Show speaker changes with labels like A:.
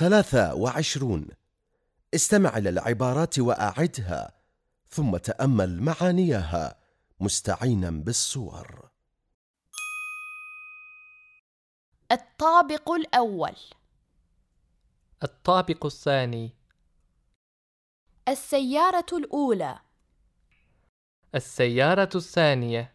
A: ثلاثة وعشرون. استمع إلى العبارات وأعدها ثم تأمل معانيها مستعينا بالصور.
B: الطابق الأول.
C: الطابق الثاني.
B: السيارة الأولى.
C: السيارة الثانية.